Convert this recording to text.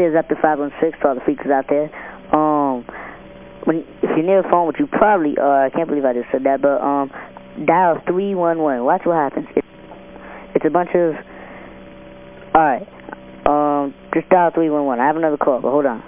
It is up to 516 for all the freaks out there. Um, when, if you're near a phone, which you probably are, I can't believe I just said that, but um, dial 311. Watch what happens. It, it's a bunch of, alright, um, just dial 311. I have another call, but hold on.